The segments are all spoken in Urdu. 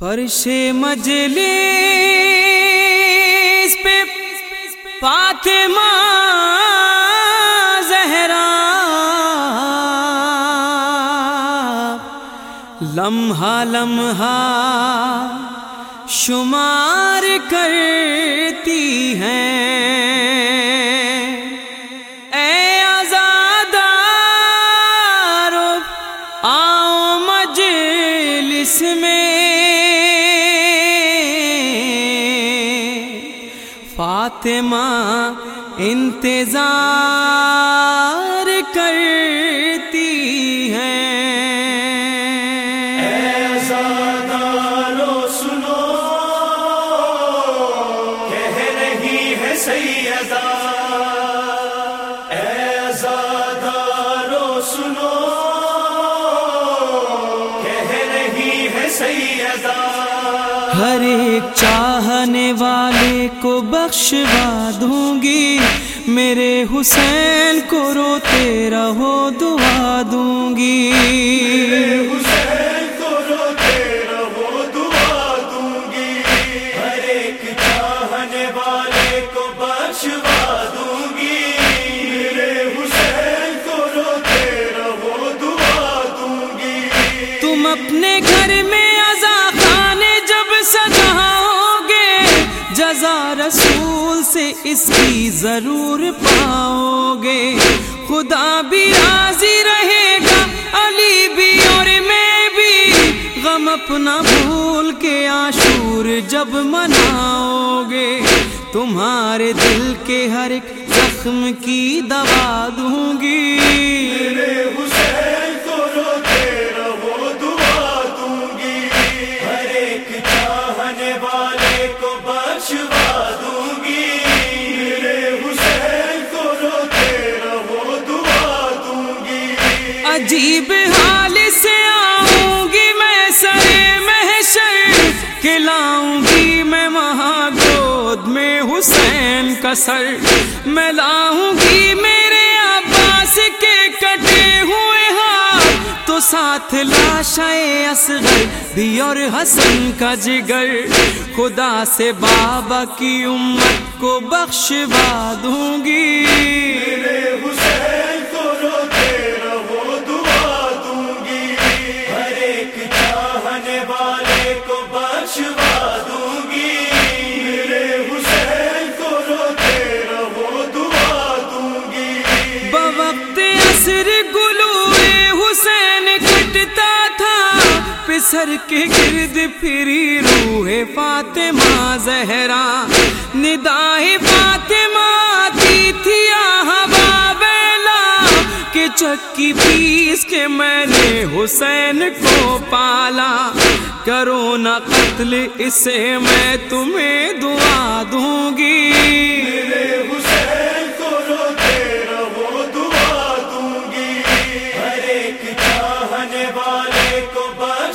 فرش مجلس پہ فاطمہ زہرا لمحہ لمحہ شمار کرتی ہیں فاطمہ انتظار کرتی سنو کہہ رہی ہے سیدہ۔ سنو کہہ رہی ہے سیدہ۔ ہر ایک چاہنے والے کو بخشوا دوں گی۔ میرے حسین کو روتے رہو دعا دوں گی۔ حسین کو روتے رہو دعا جزا رسول سے اس کی ضرور پاؤ گے خدا بھی راضی رہے گا، علی بھی اور میں بھی۔ غم اپنا بھول کے آشور جب مناؤ گے تمہارے دل کے ہر ایک زخم کی دوا دوں گی۔ میرے حسین کو روتے رہو دعا دوں گی۔ ہر ایک چاہنے والے کا سر میں لاؤں گی میرے عباس کے کٹے ہوئے ہاتھ تو ساتھ لاشائے اصغر بھی اور حسن کا جگر خدا سے بابا کی امت کو بخشوا دوں گی۔ میرے حسین کو روتے رہو، دعا دوں گی۔ ہر ایک چاہنے والے کو بخشوا سر کے گرد پھری روح فاطمہ زہرا۔ ندائے فاطمہ آتی تھی آہوا بیلا کہ چکی پیس کے میں نے حسین کو پالا۔ کرو نہ قتل اسے، میں تمہیں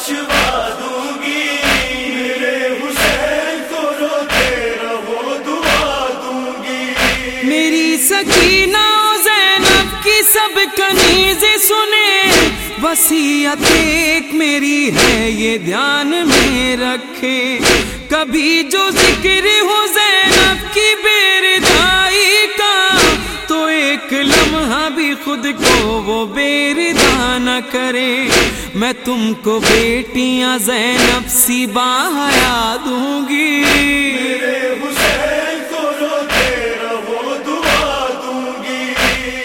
بخشوا دوں گی میرے حسین کو روتے رہو، دعا دوں گی میری سکینہ زینب کی سب کنیز سنے۔ وسیعت ایک میری ہے، یہ دھیان میں رکھے۔ کبھی جو ذکر ہو زینب کی بیردائی کا، تو ایک لمحہ بھی خود کو وہ بیردا نہ کرے۔ میں تم کو بیٹیاں زینب سی باہیا دوں گی۔ میرے حسین کو روتے رہو دعا دوں گی۔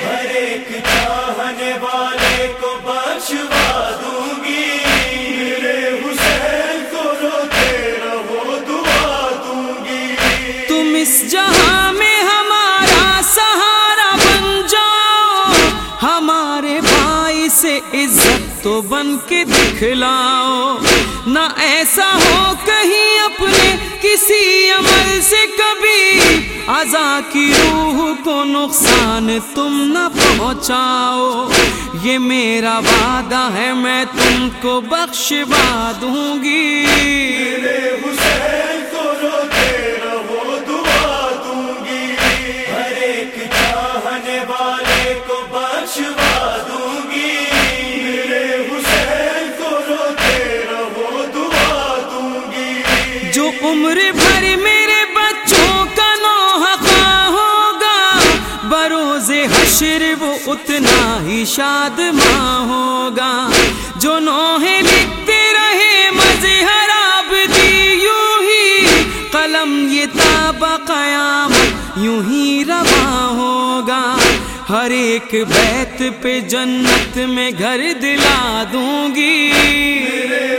ہر ایک چاہنے والے کو بخشوا دوں گی۔ میرے حسین کو روتے رہو دعا دوں گی۔ تم اس جہاں میں ہمارا سہارا بن جاؤ ہمارے بھائی سے عزت تو بن کے دکھلاؤ۔ نہ ایسا ہو کہیں اپنے کسی عمل سے کبھی۔ ازا کی روح کو نقصان تم نہ پہنچاؤ۔ یہ میرا وعدہ ہے، میں تم کو بخشوا دوں گی۔ عمر بھر میرے بچوں کا نوحقا ہوگا۔ بروز حشر وہ اتنا ہی شاد ماں ہوگا۔ جو نوحے لکھتے رہے مظہر آبدی یوں ہی۔ قلم یہ تاب قیامت یوں ہی رواں ہوگا۔ ہر ایک بیت پہ جنت میں گھر دلا دوں گی۔ میرے